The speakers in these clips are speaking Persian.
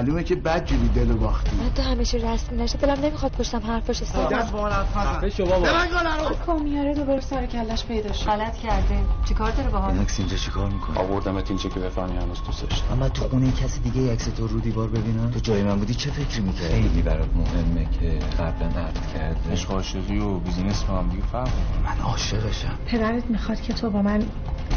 معلومه که بد جوری دل باختی. من تو همیشه رسمی نشه. دلم نمی‌خواد پشتم حرفش حساب دست با من حرف نزن بابا. کامیاره دوباره سر کلش پیدا شد. غلط کردیم چیکار داره باهام این عکس اینجا چیکار می‌کنه؟ آوردمت اینجا که بفهمی هنوز دوستش اما تو خونه کسی دیگه عکس تو رو دیوار ببینم تو جای من بودی چه فکری می‌کردی؟ خیلی برات مهمه که قبلا عرض کرده. عشق عاشقی و بیزینس با هم دیگه فرق من عاشقشم. پدرت می‌خواد که تو با من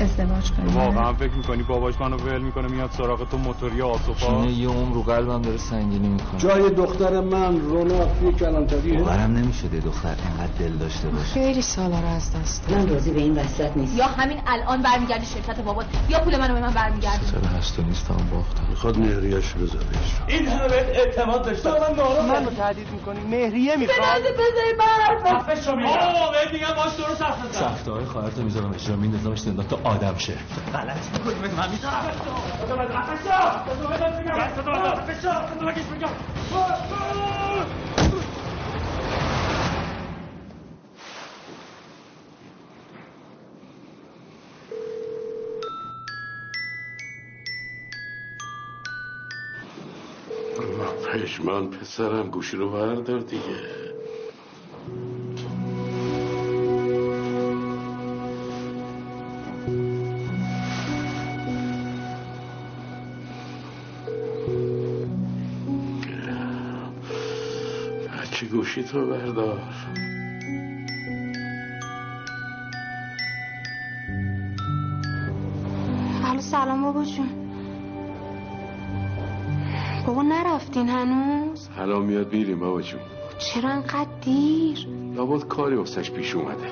ازدواج کنی. واقعا فکر می‌کنی باباش منو ول می‌کنه میاد سراغ تو موتوری آسوپا یه عمر رو قلبم داره سنگینی می‌کنه. جای دختر من رونا توی کلانتریه باورم نمی‌شده دختر اینقدر دل داشته باشه. خیلی سالا رو از دست. من راضی به این وسط نیست یا همین الان برمیگردی شرکت بابات یا پول منو به من برمیگردی. چرا هست و نیستم باختم می‌خواد مهریش بذارش این همه بهت اعتماد داشتم منو تهدید می‌کنی. مهریه می‌خواد. بذاری من حرف خفه شو میگم. آه بهت میگم باش درست حرف بزن. سفته های خواهرتو می‌ذارم. اجرا میندازمش زندان؟ تا آدم شه. غلط می‌کنی من می‌ذارم میگم پشمان پسرم گوشی رو بردار دیگه. گوشی تو بردار. الو سلام بابا جون. بابا نرفتین هنوز؟ حالا میاد میریم بابا جون. چرا انقدر دیر؟ لابد کاری واسش پیش اومده.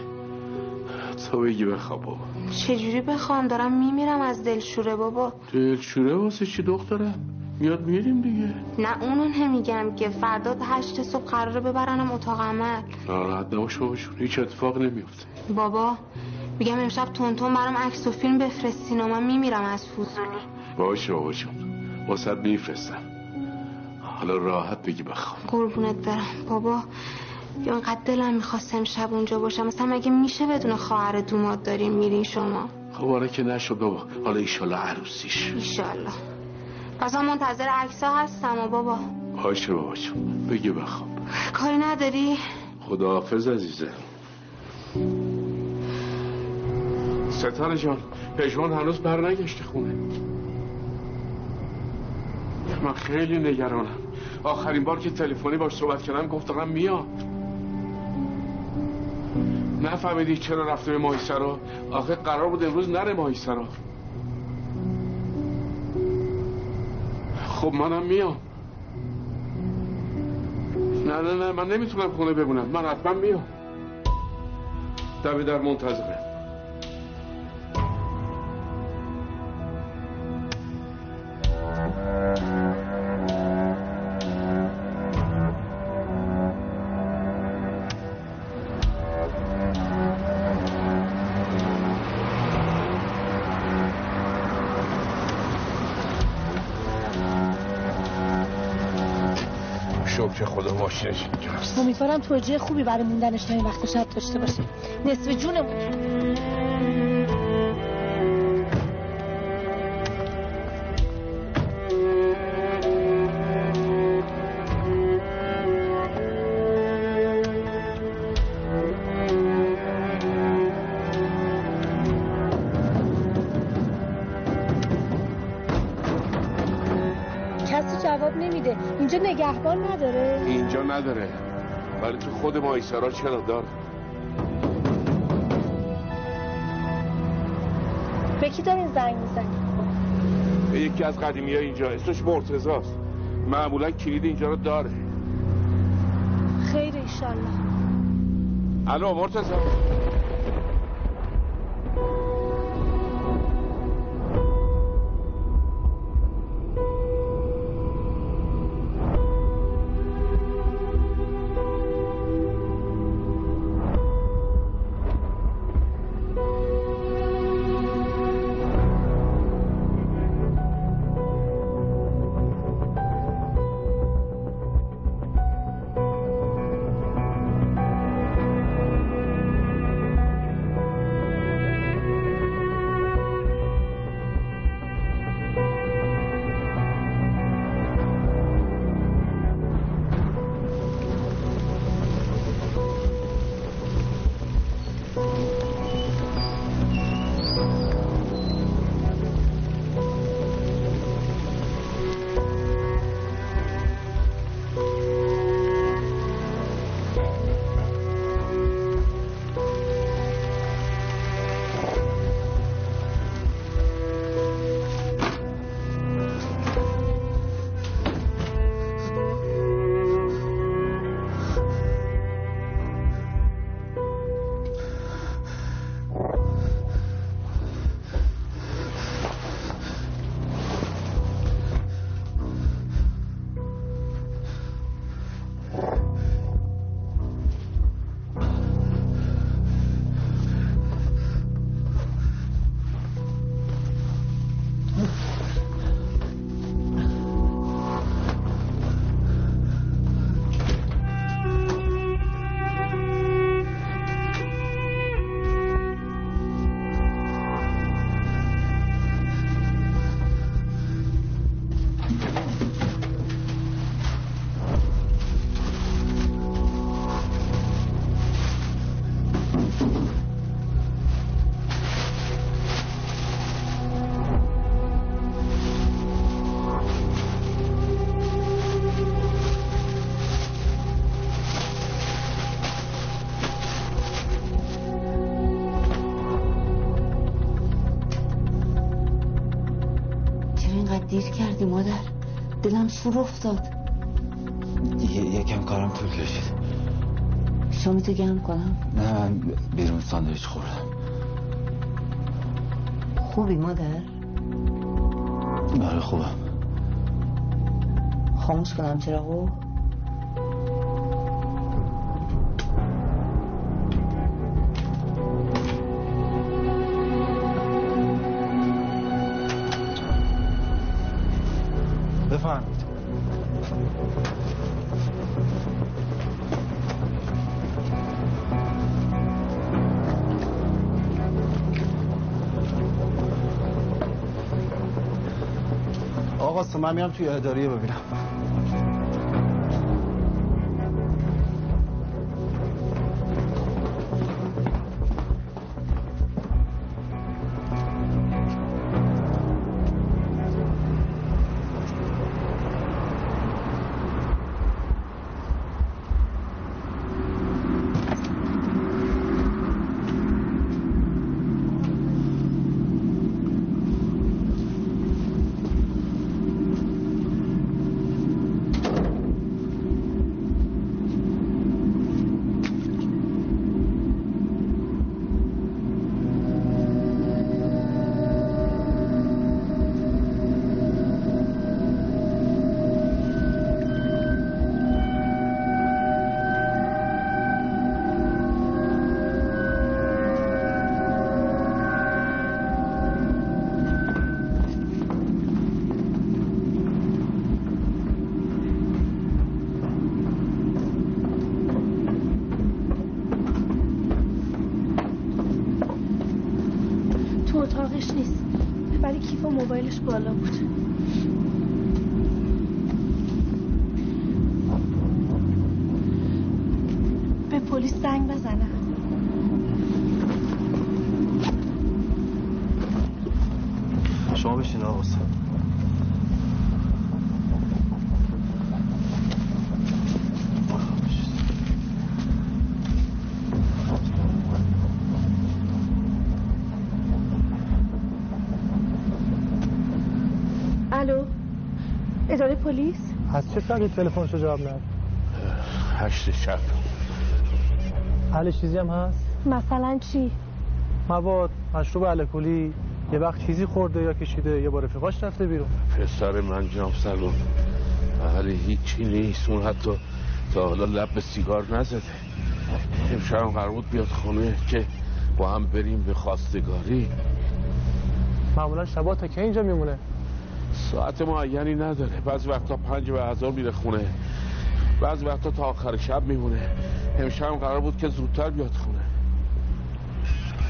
تو بگی بخواب بابا. چجوری بخوام؟ دارم میمیرم از دلشوره بابا. دلشوره واسه چی دخترم؟ میاد میریم دیگه. نه اونو نمیگم که فردا هشت صبح قراره ببرنم اتاق عمل. ناراحت نباش بابا هیچ اتفاق نمیفته بابا میگم امشب تونتون برام عکس و فیلم بفرستین و من میمیرم از فضولی. باشه بابا جون میفرستم. حالا راحت بگی بخواب. قربونت برم. بابا یا انقدر دلم می‌خواست امشب اونجا باشم. مثلا مگه میشه بدون خواهر دوماد داریم میرین شما؟ خب آره که نشد بابا. حالا ایشالا عروسیش. ایشالله پس من منتظر عکس ها هستم و بابا. باشه بابا جون بگی بخواب. کاری نداری؟ خداحافظ عزیزه. ستاره جان پژمان هنوز برنگشته خونه. من خیلی نگرانم. آخرین بار که تلفنی باش صحبت کردم گفت دارم میاد. نفهمیدی چرا رفته به ماهیسرا؟ آخه قرار بود امروز نره ماهیسرا. خب منم میام. نه نه نه من نمی‌تونم خونه بمونم. من حتما میام. دم در منتظرم. ماشینش اینجاست امیدوارم توجیه خوبی برای موندنش تا این وقت شب داشته باشه نصف جونمون. اینجا نگهبان نداره؟ اینجا نداره. ولی تو خود ماهیسرا چرا داره به کی دارین زنگ می‌زنی به یکی از قدیمی ها اینجا. اسمش مرتزاست معمولا کلید اینجا رو داره. خیر ایشالله الو مرتزا دیر کردی مادر. دلم سور افتاد. دیگه یکم کارم طول کشید. شامیتو گرم کنم؟ نه من بیرون ساندویچ خوردم. خوبی مادر؟ آره خوبم. خاموش کنم چراغو. بفرمایید من میرم توی اداریه ببینم. کیف و موبایلش بالا بود به پلیس زنگ بزنم شما بشین آقا حسین. الو اداره پلیس؟ از چه ساعتی تلفنشو جواب نداد؟ هشت شب. حل چیزی هم هست؟ مثلا چی؟ مواد مشروب الکلی یه وقت چیزی خورده یا کشیده یه با رفیقاش رفته بیرون. پسر من جناب سلام. ولی هیچی نیست اون حتی تا حالا لب به سیگار نزده. امشب هم قرار بود بیاد خونه که با هم بریم به خواستگاری. معمولا شبا تا که اینجا میمونه؟ ساعت معینی نداره. بعضی وقتا پنج به هزار میره خونه. بعضی وقتا تا آخر شب میمونه. امشب هم قرار بود که زودتر بیاد خونه.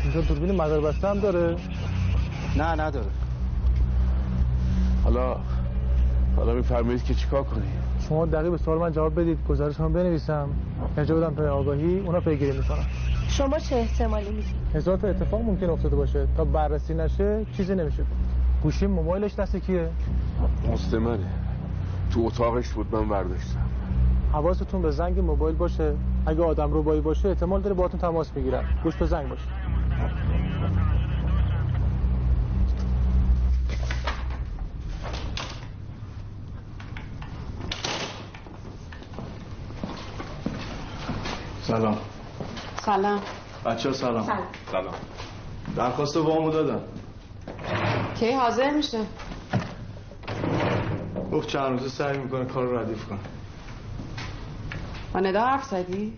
اینجا دوربین مدار بسته هم داره؟ نه نداره. حالا حالا میفرمایید که چیکار کنیم؟ شما دقیق به سوال من جواب بدید. گزارش هم بنویسم. ارجا بدم پای آگاهی اونا پیگیری می‌کنم شما چه احتمالی می‌دید؟ هزار تا اتفاق ممکن افتاده باشه. تا بررسی نشه چیزی نمیشه. گوشی موبایلش دست کیه؟ مستمره. تو اتاقش بود من برداشتم حواستون به زنگ موبایل باشه. اگه آدم رو بایی باشه احتمال داره باهاتون تماس بگیرن گوش به زنگ باشه. سلام. سلام. بچه ها سلام. سلام. درخواست وامو دادم کی حاضر میشه؟ گفت چند روزه سعی می‌کنه کار رو ردیف کنه. با ندا حرف زدی؟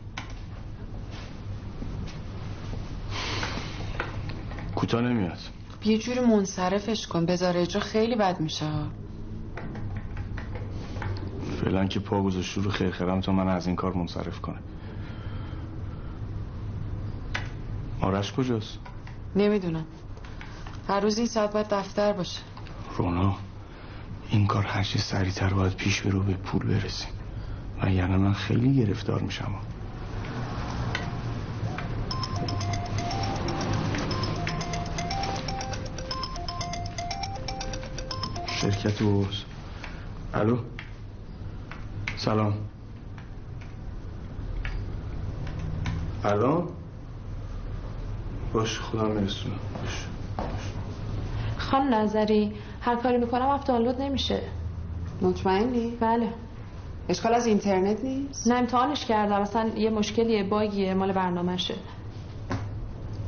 کوتاه نمیاد. یه جوری منصرفش کن بذار اجرا خیلی بد میشه ها. فعلا که پا گذاشت رو خیر خیرم تا من از این کار منصرف کنه آرش کجاست؟ نمی‌دونم. هر روز این ساعت باید دفتر باشه. رونا این کار هرچی سریعتر باید پیش برو به پول برسیم و یعنی من خیلی گرفتار میشم. شرکت اوز. الو؟ سلام. الان باش خودم میرسونم. باش. خانم نظری هر کاری می‌کنم اپ دانلود نمیشه. مطمئنی؟ بله. اشکال از اینترنت نیست؟ نه امتحانش کردم. مثلا یه مشکلیه باگیه مال برنامهشه.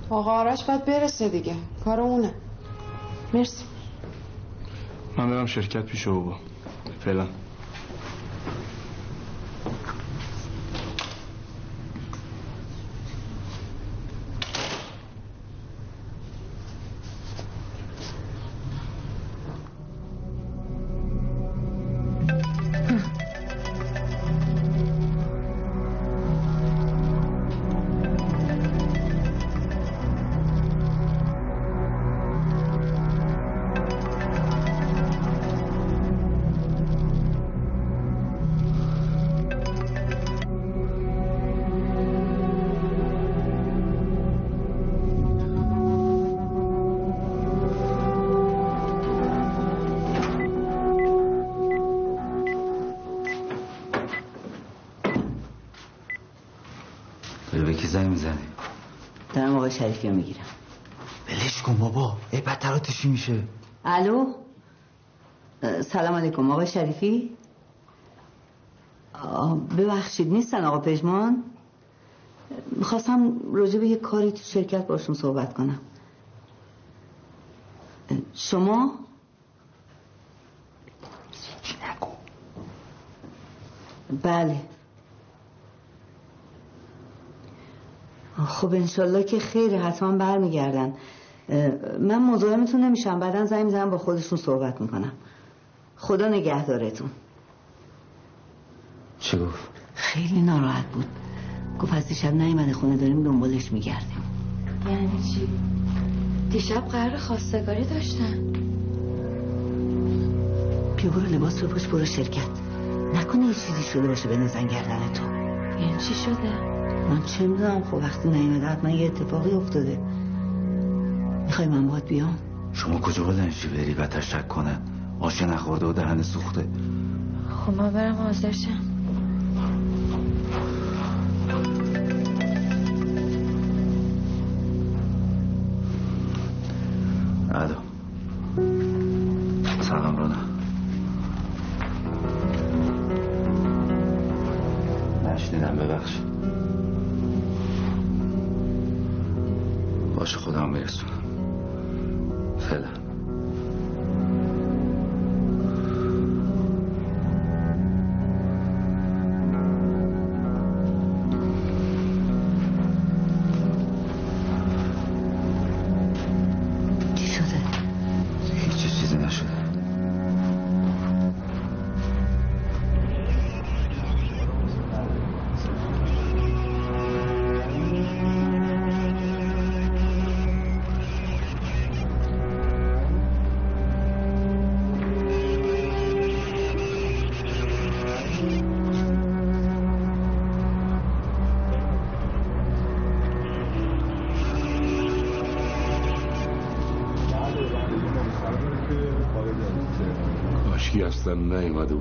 آقا آرش باید برسه دیگه. کار اونه. مرسی. من برم شرکت پیش بابا. فعلا. آقای شریفی رو می‌گیرم. بلش کن بابا. ای بدتراتشی میشه. الو؟ سلام علیکم آقای شریفی؟ ببخشید نیستن آقا پژمان؟ می‌خواستم راجع به یه کاری تو شرکت باشون صحبت کنم. شما؟ نگو. بله. خب انشالله که خیره حتما برمیگردن. من مزاحمتون نمیشم. بعدا زنگ می‌زنم با خودشون صحبت می‌کنم. خدا نگهدارتون. چی گفت؟ خیلی ناراحت بود. گفت از دیشب نیومده خونه داریم دنبالش میگردیم. یعنی چی؟ دیشب قرار خواستگاری داشتن. بیا برو لباس بپوش برو شرکت. نکنه یه چیزی شده باشه به نزن گردن تو. یعنی چی شده؟ من چه می‌دونم خب وقتی نیومده حتما یه اتفاقی افتاده. می‌خوای من باید بیام؟ شما کجا بلنشی بری بدتر شک کنه؟ آشه نخورده و دهن سوخته. خب من برم حاضر شم.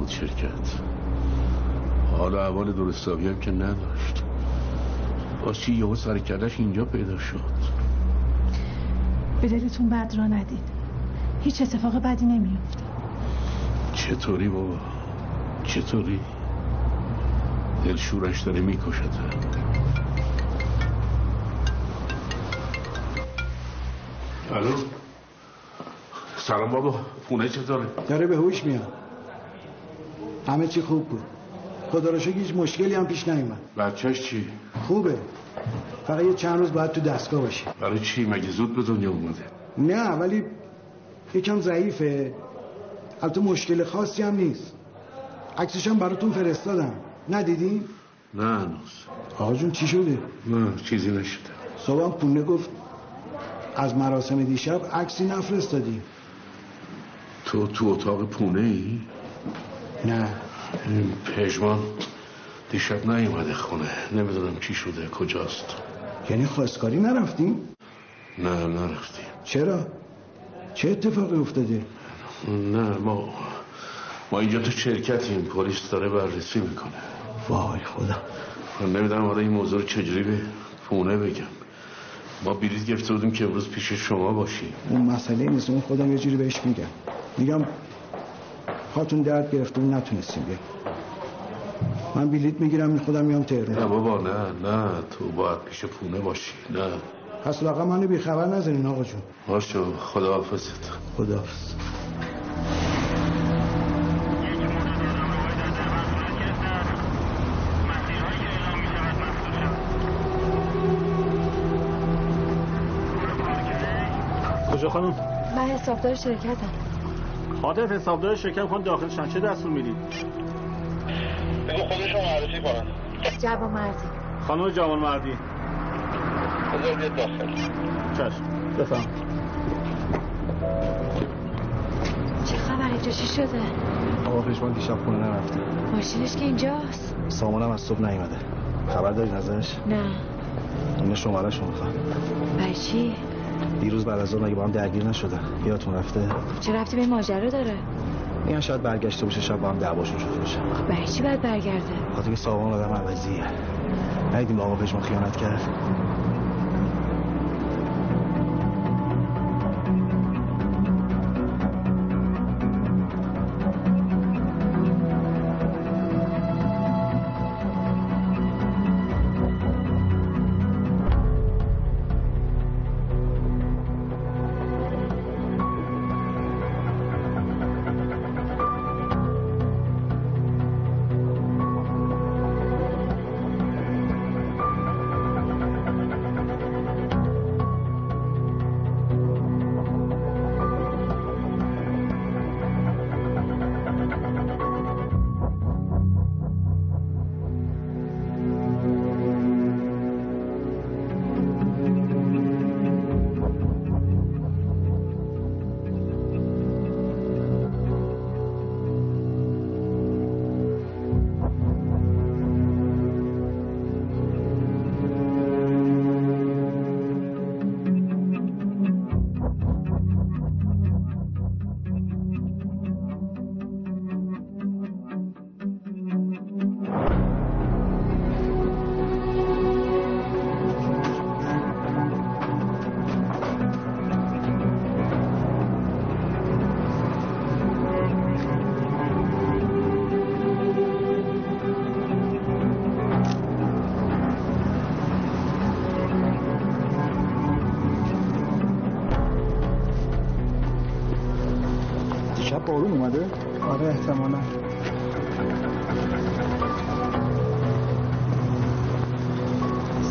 بود شرکت. حالا اول درستابی هم که نداشت. باشی یهو سر کلش اینجا پیدا شد. به دلتون بد را ندید. هیچ اتفاق بدی نمیفته چطوری بابا؟ چطوری؟ دل شورش داره می‌کشد. الو؟ سلام بابا. پونه چطوره؟ داره به هوش میاد. همه چی خوب بود. خدا رو هیچ مشکلی هم پیش نیومد. بچهش چی؟ خوبه. فقط یه چند روز باید تو دستگاه باشه. برای چی؟ مگه زود به دنیا اومده؟ نه ولی یکم ضعیفه. البته مشکل خاصی هم نیست. عکسش هم براتون فرستادم. ندیدی؟ نه هنوز. آقا جون چی شده؟ نه چیزی نشده. صبح هم پونه گفت از مراسم دیشب عکسی نفرستادی. تو تو اتاق پونه ای؟ نه. پژمان دیشب نیومده خونه. نمی‌دونم چی شده کجاست. یعنی خواستگاری نرفتیم؟ نه نرفتیم. چرا؟ چه اتفاقی افتاده؟ نه ما ما اینجا تو شرکتیم. پلیس داره بررسی می‌کنه. وای خدا. من نمی‌دونم حالا این موضوع رو چجوری به پونه بگم. ما بلیط گرفته بودیم که امروز پیش شما باشیم. اون مسئله نیست. اون خودم یه جوری بهش میگم. میگم خاتون درد گرفته و نتونستیم بیام من بلیط می‌گیرم این خودم میام تهران. نه بابا نه نه. تو باید پیش پونه باشی نه. پس لاغا منو بی خبر نزنین آقا جون. باشه خدا حافظت خداحافظ. کجا خانم؟ من حسابدار شرکتم. خاطر حسابدار شرکت کن داخلشن چه دستور می‌دید. بگو خودشون معرفی کنن جوان مردی. خانم جوان مردی. بذار بیاد داخل. چشم. بفهم. چه خبر اینجا چی شده؟ آقا پشمان دیشب خونه نرفته. ماشینش که اینجاست. سامانم از صبح نیومده. خبر داری نظرش نه. اینه شمارهش رو می‌خوام. برای چی؟ دیروز بعد از ظهر مگه با هم درگیر نشدن. یادتون رفته؟ چه رفتی به این ماجرا داره؟ میگن شاید برگشته باشه شب با هم دعواشون شده باشه. خب برای چی باید برگرده؟ خاطر که سامان آدم عوضیه. ندیدیم آقا پشمان خیانت کرد. آره احتمالا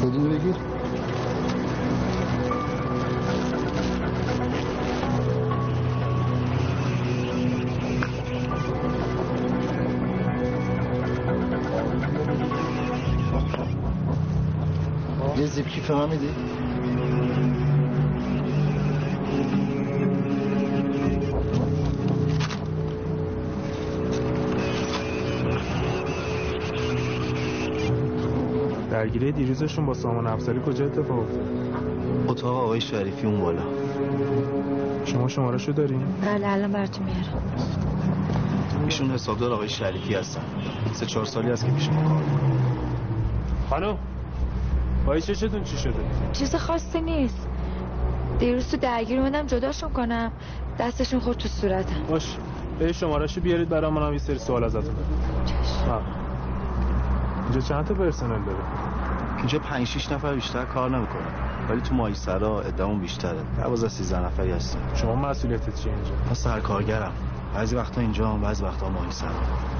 سلین بگیر یه زیپ کیف من میدی؟ درگیری دیروزشون با سامان افزاری کجا اتفاق افتاد؟ اتاق آقای شریفی اون بالا. شما شماره شو دارین؟ بله الان براتون میارم. ایشون حسابدار آقای شریفی هستن. سه چهار سالی هست که پیش ما کار می‌کنن خانم با چشتون چی شده؟ چیز خاصی نیست. دیروز تو درگیر اومدم جداشون کنم. دستشون خورد تو صورتم. باش. به شمارهشو بیارید برای منم یه سری سوال ازتون دارم چشم. اینجا چند تا پرسنل داره؟ اینجا پنج شیش نفر بیشتر کار نمی‌کنن. ولی تو ماهیسرا ادامون بیشتره. دوازده سیزده نفری هستیم. شما مسئولیتت چیه اینجا؟ من سرکارگرم. بعضی وقتا اینجا هم بعضی وقتا ماهیسرا مامان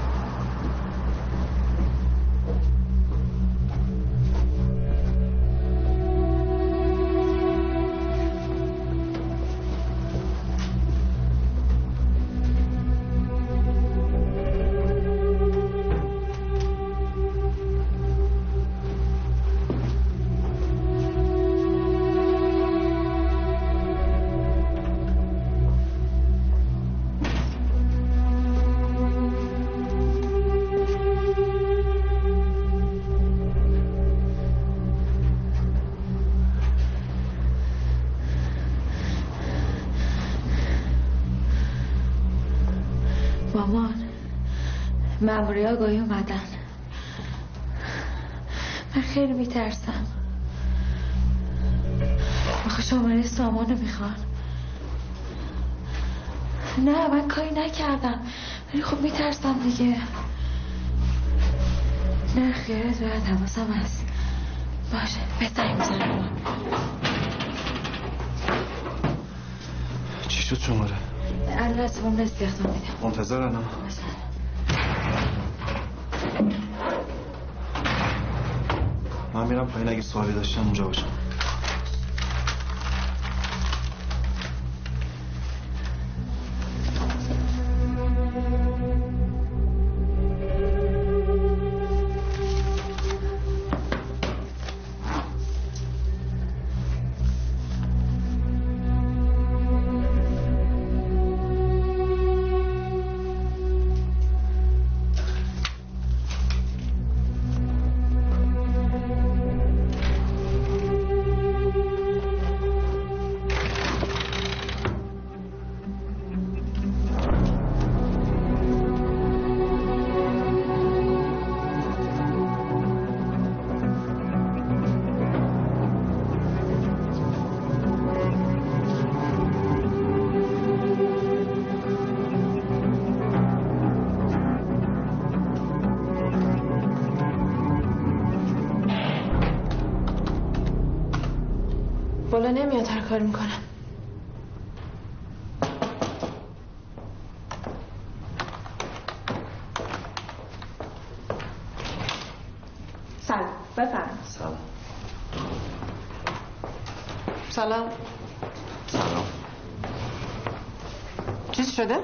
ماموری آگاهی اومدن. من خیلی میترسم. آخه شماره سامانو می‌خوان. نه من کاری نکردم. ولی خب میترسم دیگه. نه خیرت باید حواسم هست. باشه به زنگ می‌زنم چی شد شماره؟ الان از فرم استخدام میدم. منتظرنم من میرم پایین اگه سوالی داشتم نمیاد هر کاری می‌کنم سلام بفرم سلام سلام سلام چیز شده؟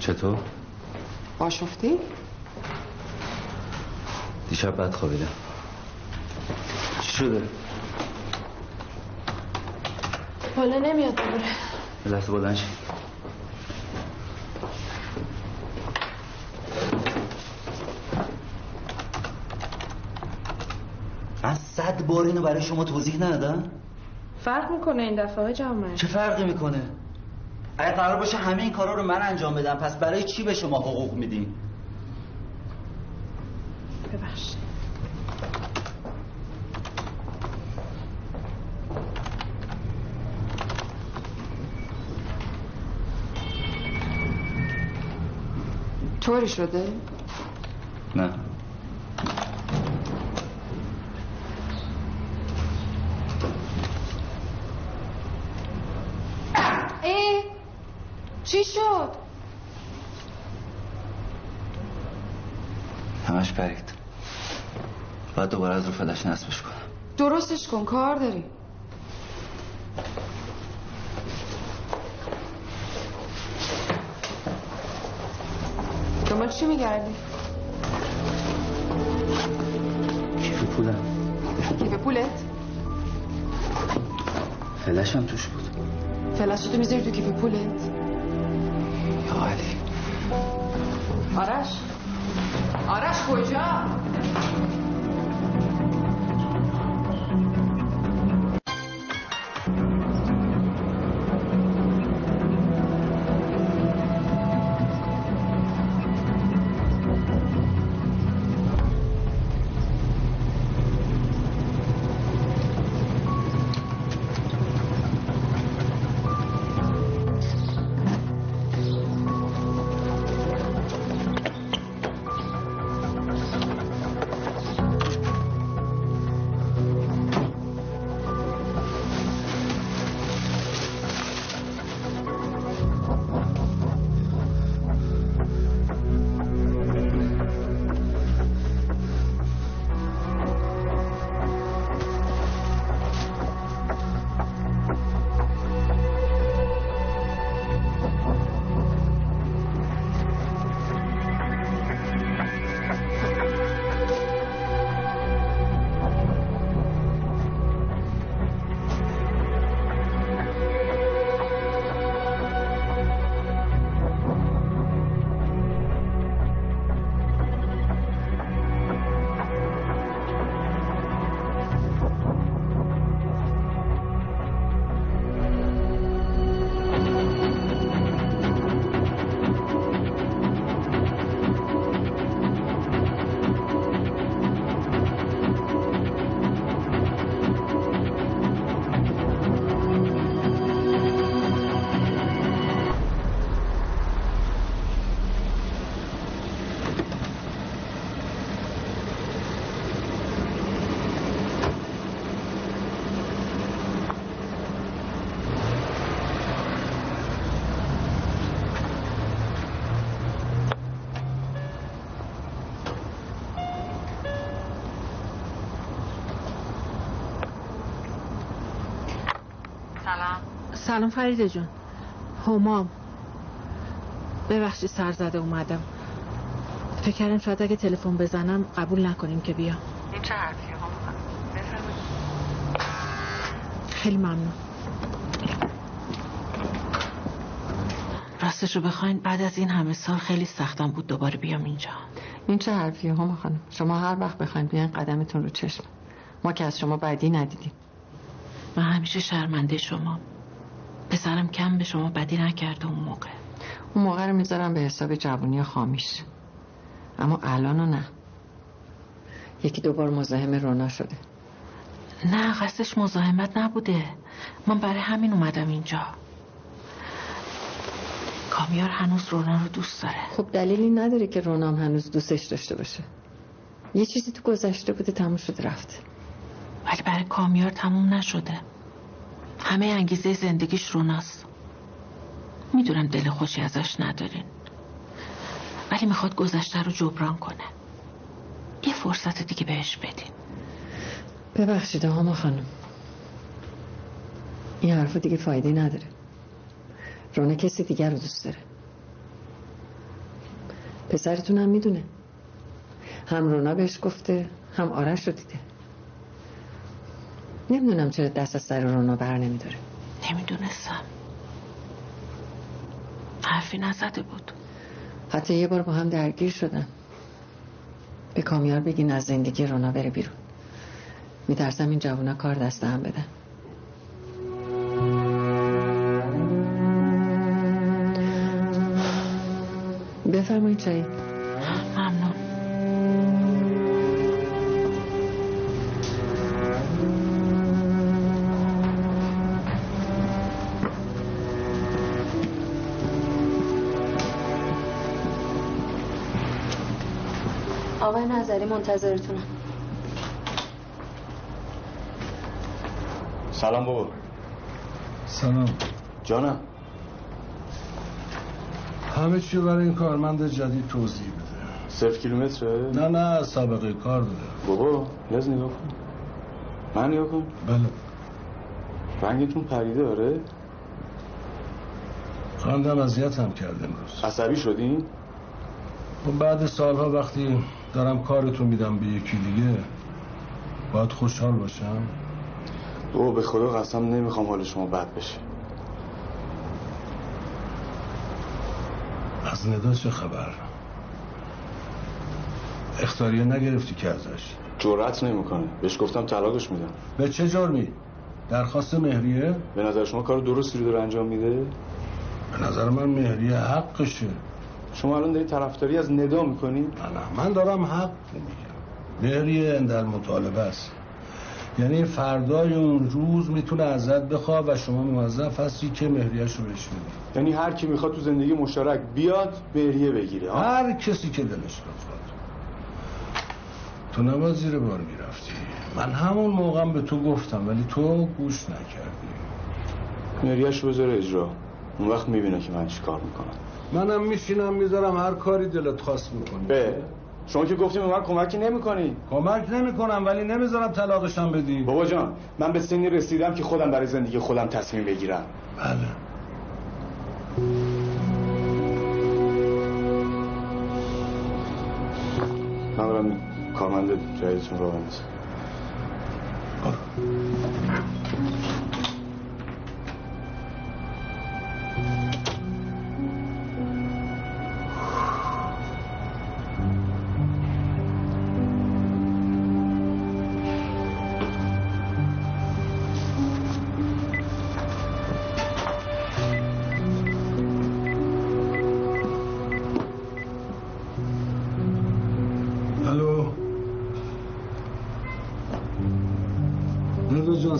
چطور؟ آشفتی؟ دیشب بد خوابیدم چی شده؟ بالا نمیاد دوباره. یه لحظه بلند. من صد بار اینو برای شما توضیح ندادم؟ فرق می‌کنه این دفعه های جامعه. چه فرقی می‌کنه؟ اگه قرار باشه همه این کارا رو من انجام بدم پس برای چی به شما حقوق میدین ببخشید. طوری شده؟ نه ای چی شد؟ همش پرید باید دوباره از رو فلش نصبش کنم درستش کن کار داری دنبال چی میگردی؟ کیف پولم کیف پولت؟ فلشم توش بود فلشتو می‌ذاری تو کیف پولت؟ یا علی آرش آرش کجا؟ سلام فریده جون. همام ببخشید سر زده اومدم. فکر کردم شاید اگه تلفن بزنم قبول نکنیم که بیام این چه حرفی ها خیلی ممنون. راستش رو بخواین بعد از این همه سال خیلی سختم بود دوباره بیام اینجا. این چه حرفی ها خانم؟ شما هر وقت بخواین بیاین قدمتون رو چشم. ما که از شما بدی ندیدیم. من همیشه شرمنده شما. پسرم کم به شما بدی نکرده اون موقع. اون موقع رو می‌ذارم به حساب جوونی خامیش اما الان نه. یکی دوبار مزاحم رونا شده. نه قصدش مزاحمت نبوده. من برای همین اومدم اینجا. کامیار هنوز رونا رو دوست داره. خب دلیلی نداره که رونا هم هنوز دوستش داشته باشه. یه چیزی تو گذشته بوده تموم شده رفته ولی برای کامیار تموم نشده. همه انگیزه زندگیش روناست. می‌دونم دل خوشی ازش ندارین. ولی می‌خواد گذشته رو جبران کنه. یه فرصت دیگه بهش بدین. ببخشید هاما خانم. این حرف دیگه فایده نداره. رونا کسی دیگر رو دوست داره. پسرتون هم می‌دونه. هم رونا بهش گفته هم آرش رو دیده. نمی‌دونم چرا دست از سر رونا بر نمیداره. نمی‌دونستم. حرفی نزده بود. حتی یه بار با هم درگیر شدن. به کامیار بگین از زندگی رونا بره بیرون. میترسم این جوونا کار دست هم بدن. بفرمایید چایی. نظری منتظرتونم. سلام بابا. سلام. جانم. همه چی برای این کارمند جدید توضیح بده. صفر کیلومتره؟ نه نه سابقه کار داره بابا یز نگاه کن. من نگاه کن. بله. رنگتون پریده آره؟ خواندم اذیت هم کرده امروز. عصبی شدین؟ و بعد سالها وقتی دارم کارتون میدم به یکی دیگه. باید خوشحال باشم. بابا به خدا قسم نمی‌خوام حال شما بد بشه. از ندا چه خبر؟ اختاریه نگرفتی که ازش؟ جرأت نمی‌کنه. بهش گفتم طلاقش میدم. به چه جرمی؟ درخواست مهریه؟ به نظر شما کار درستی رو داره انجام میده؟ به نظر من مهریه حقشه. شما الان داری طرفداری از ندا می‌کنی؟ نه نه من دارم حق. میگم مهریه در مطالبه است. یعنی فردای اون روز می‌تونه ازت بخواه و شما موظف هستی که مهریهش رو بهش بدی یعنی هر کی می‌خواد تو زندگی مشترک بیاد مهریه بگیره ها؟ هر کسی که دلش بخواد. تو نباید زیر بار می‌رفتی. من همون موقعم به تو گفتم ولی تو گوش نکردی. مهریهش بذاره اجرا. اون وقت می‌بینه که من چی کار می‌کنم. منم میشینم می‌ذارم هر کاری دلت خواست می‌کنی به. شما که گفتیم به من کمکی نمی‌کنی. کمک نمی‌کنم ولی نمی‌ذارم طلاقشم بدی. بابا جان من به سنی رسیدم که خودم برای زندگی خودم تصمیم بگیرم. بله. من برم کارمند جدیدتون رو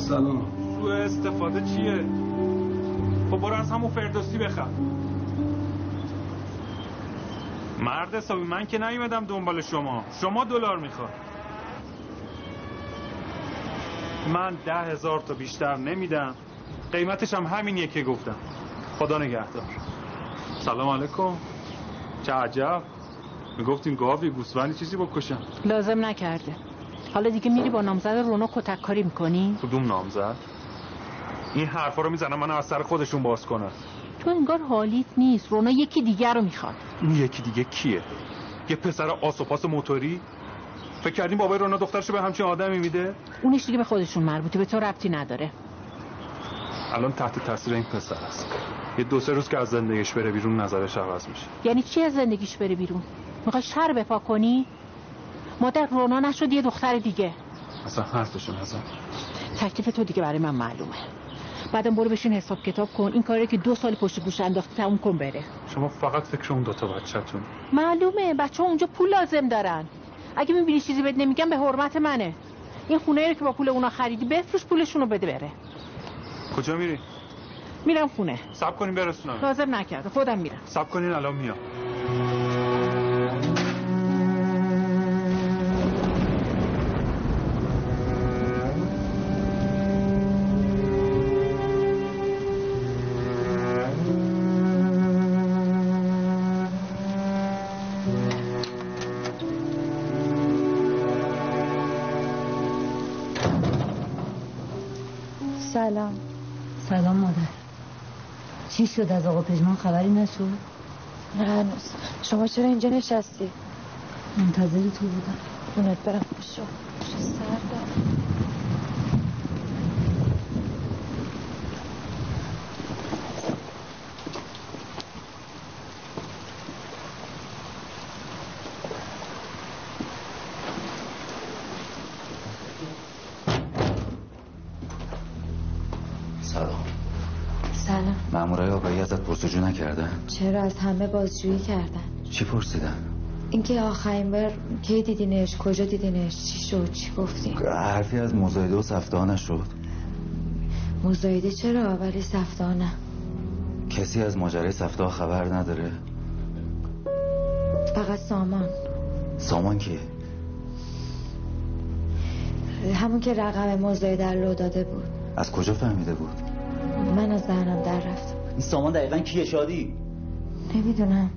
سلام. سوء استفاده چیه؟ خب برو از همون فردوسی بخر. مرد حسابی من که نیومدم دنبال شما. شما دلار می‌خواد من ده هزار تا بیشتر نمیدم. قیمتش هم همینیه که گفتم. خدا نگهدار. سلام علیکم. چه عجب. می‌گفتین گاوی گوسفندی چیزی بکشم لازم نکرده. حالا دیگه میری با نامزد رونا کتک کاری می‌کنی؟ کدوم نامزد؟ این حرفا رو می‌زنم من از سر خودشون باز کنم تو انگار حالیت نیست. رونا یکی دیگر رو می‌خواد. این یکی دیگه کیه؟ یه پسر آسوپاس موتوری؟ فکر کردیم بابای رونا دخترشو به همچین آدمی میده؟ اونش دیگه به خودشون مربوطه. به تو ربطی نداره. الان تحت تاثیر این پسر است. یه دو سه روز که از زندگیش بره بیرون نظرش عوض میشه. یعنی چی از زندگیش بره بیرون؟ می‌خوای شر بپا کنی؟ مادر رونا نشد یه دختر دیگه. اصلا حرفشو نزن. تکلیف تو دیگه برای من معلومه. بعدم برو بشین حساب کتاب کن. این کاری که دو سال پشت گوش انداختی تموم کن بره. شما فقط فکر اون دوتا بچه‌تون. معلومه. بچه ها اونجا پول لازم دارن. اگه می‌بینی چیزی بهت نمیگم به حرمت منه. این خونه رو که با پول اونا خریدی بفروش پولشون رو بده بره. کجا میری؟ میرم خونه. سب کنین برسونم. لازم نکرده. خودم میرم. سب کنین الان میام. شد از آقا پژمان خبری نشد؟ نه هنوز. شما چرا اینجا نشستی؟ منتظر تو بودم. خونت برم. چه سرده سلام سلام مامورای آقایی ازت پرسجو نکردن چرا از همه بازجویی کردن؟ چی پرسیدن؟ اینکه آخرین بار کی دیدینش کجا دیدینش چی شد چی گفتی؟ حرفی از مزایده و سفته نشد. مزایده چرا ولی سفته نه؟ کسی از ماجرای سفته خبر نداره. فقط سامان. سامان کیه همون که رقم مزایده رو داده بود. از کجا فهمیده بود؟ من از ذهنم در رفته این سامان دقیقا کیه شادی؟ نمی‌دونم.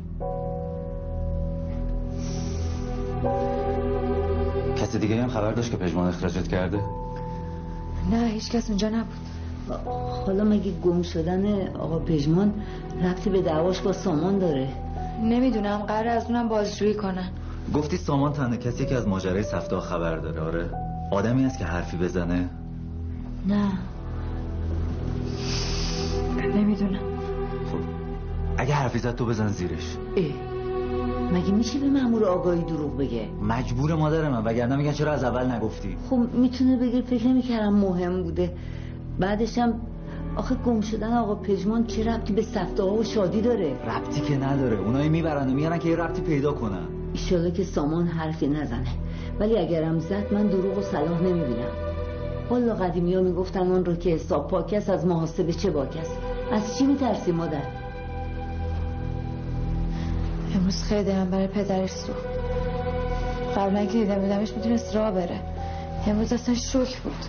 کسی دیگه هم خبر داشت که پژمان اخراجت کرده؟ نه هیچ کس اونجا نبود. حالا مگه گم شدن آقا پژمان ربطی به دعواش با سامان داره؟ نمی‌دونم قرار از اونم بازجویی کنن گفتی سامان تنها کسی که از ماجرای سفته خبر داره آره. آدمی است که حرفی بزنه؟ نه. نمی‌دونم. اگه حرفی زد تو بزن زیرش. اه. مگه میشه به مامور آگاهی دروغ بگه؟ مجبور مادر من وگرنه میگن چرا از اول نگفتی؟ خب می‌تونه بگه فکر نمی‌کردم مهم بوده. بعدش هم آخه گم شدن آقا پژمان چه ربطی به سفته ها و شادی داره؟ ربطی که نداره. اونایی می‌برن و میگن که یه ربطی پیدا کنن. ایشالا که سامان حرفی نزنه. ولی اگرم زد من دروغ و صلاح نمی‌بینم. والا قدیمی ها می‌گفتن اون رو که حساب پاکست از محاسبه چه باکست از چی میترسی مادر؟ امروز خیلی هم برای پدرش سوخت قبلا که دیدم بودمش می‌تونست راه بره. امروز اصلا شوک بود.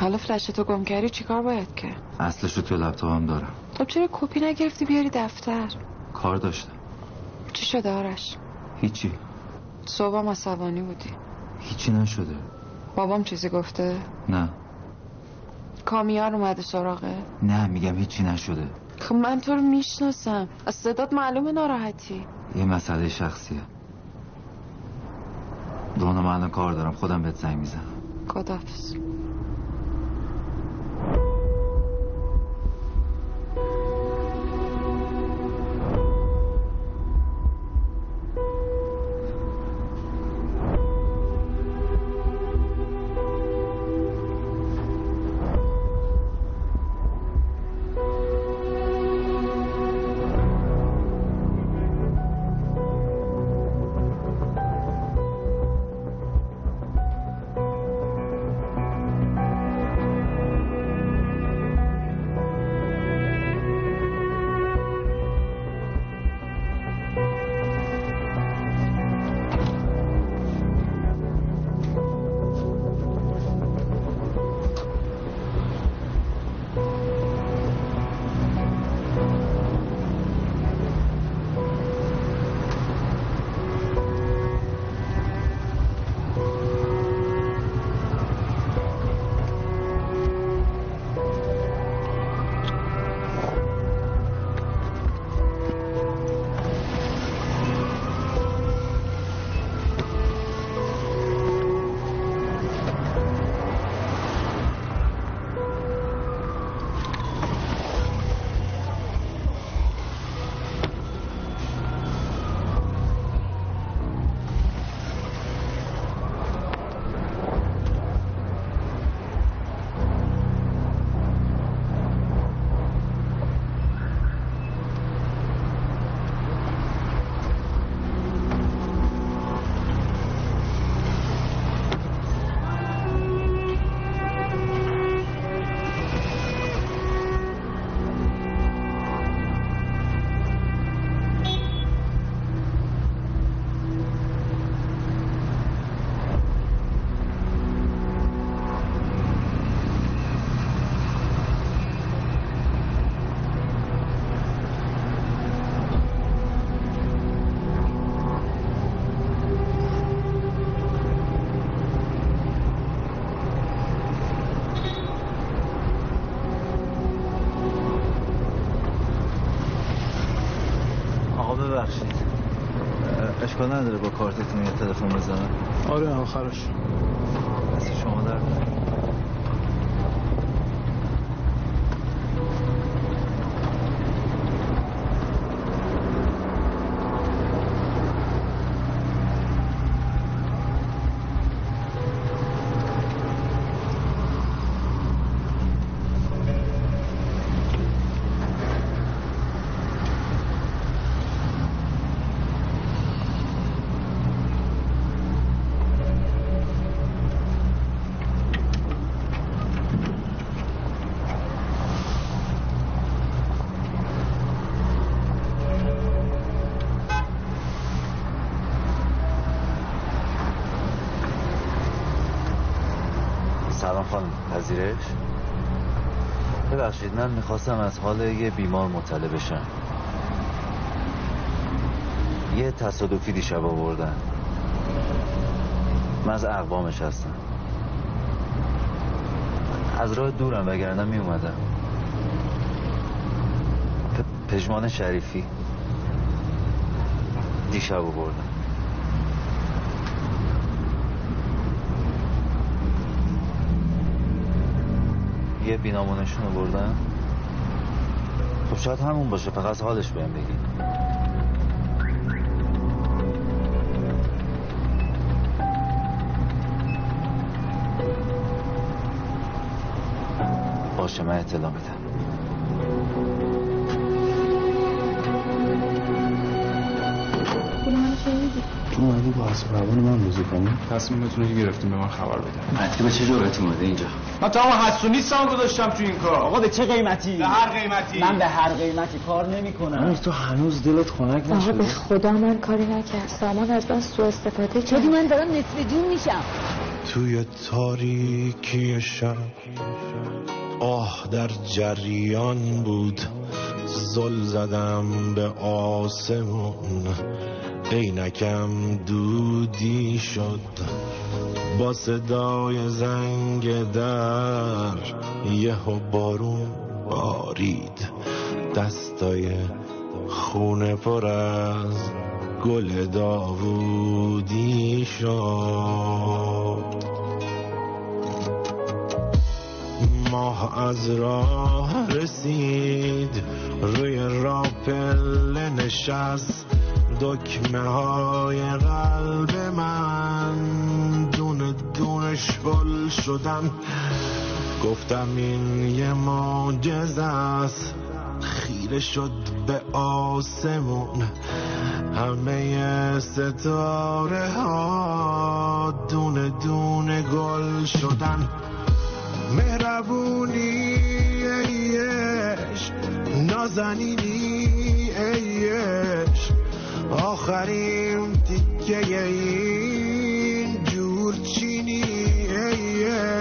حالا فلش تو گم کردی چیکار باید کرد؟ اصلش رو توی لپتاپم دارم. خب چرا کپی نگرفتی بیاری دفتر؟ کار داشتم. چی شده آرش؟ هیچی. صبحم عصبانی بودی. هیچی نشده. بابام چیزی گفته؟ نه. کامیار اومده سراغه. نه میگم هیچی نشده. خب من تو رو می‌شناسم. از صدات معلومه ناراحتی. یه مسئله شخصیه. دونا من الان کار دارم. خودم بهت زنگ می‌زنم. خدافز نداره با کارتتون یه تلفن بزنم آره آخرش. پذیرش؟ ببخشید من می‌خواستم از حال یه بیمار مطلع بشم. یه تصادفی دیشب آوردن. من از اقوامش هستم. از راه دورم وگرنه می اومدم پژمان شریفی. دیشب آوردن یه بینامونشون رو بردن. خب شاید همون باشه فقط حالش بهم بگی. باشه من اطلاع میدم تو اومدی با اسبابان من بازی کنی؟ تصمیمتون رو گرفتیم به من خبر بده به چه جرأتی اومده اینجا؟ من تمام حسونی سام گذاشتم تو این کار. آقا به چه قیمتی؟ به هر قیمتی. من به هر قیمتی کار نمی‌کنم. تو هنوز دلت خنک آقا به خدا من کاری نکرد سامان از من سوء استفاده کرد. من دارم نصف جون میشم. توی تاریکی شب آه در جریان بود. زل زدم به آسمون. عینکم دودی شد. با صدای زنگ در یهو بارون بارید. دستای خونه پر از گل داوودی شد. ماه از راه رسید روی راپل نشست. دکمه های قلب من شل شدن گفتم این یه معجزه است. خیره شد به آسمون. همه ستاره ها دونه دونه گل شدن. مهربونی ایش نازنینی ایش آخرین تیکه این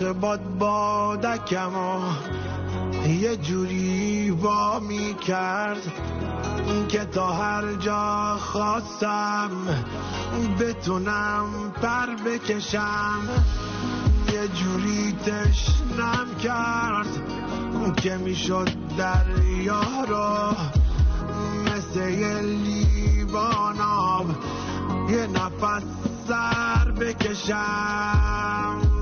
باد بادکم یه جوری وا می کرد که تا هر جا خواستم بتونم پر بکشم. یه جوری تشنم کرد که می‌شد دریا رو مثل یه لیوان یه نفس سر بکشم.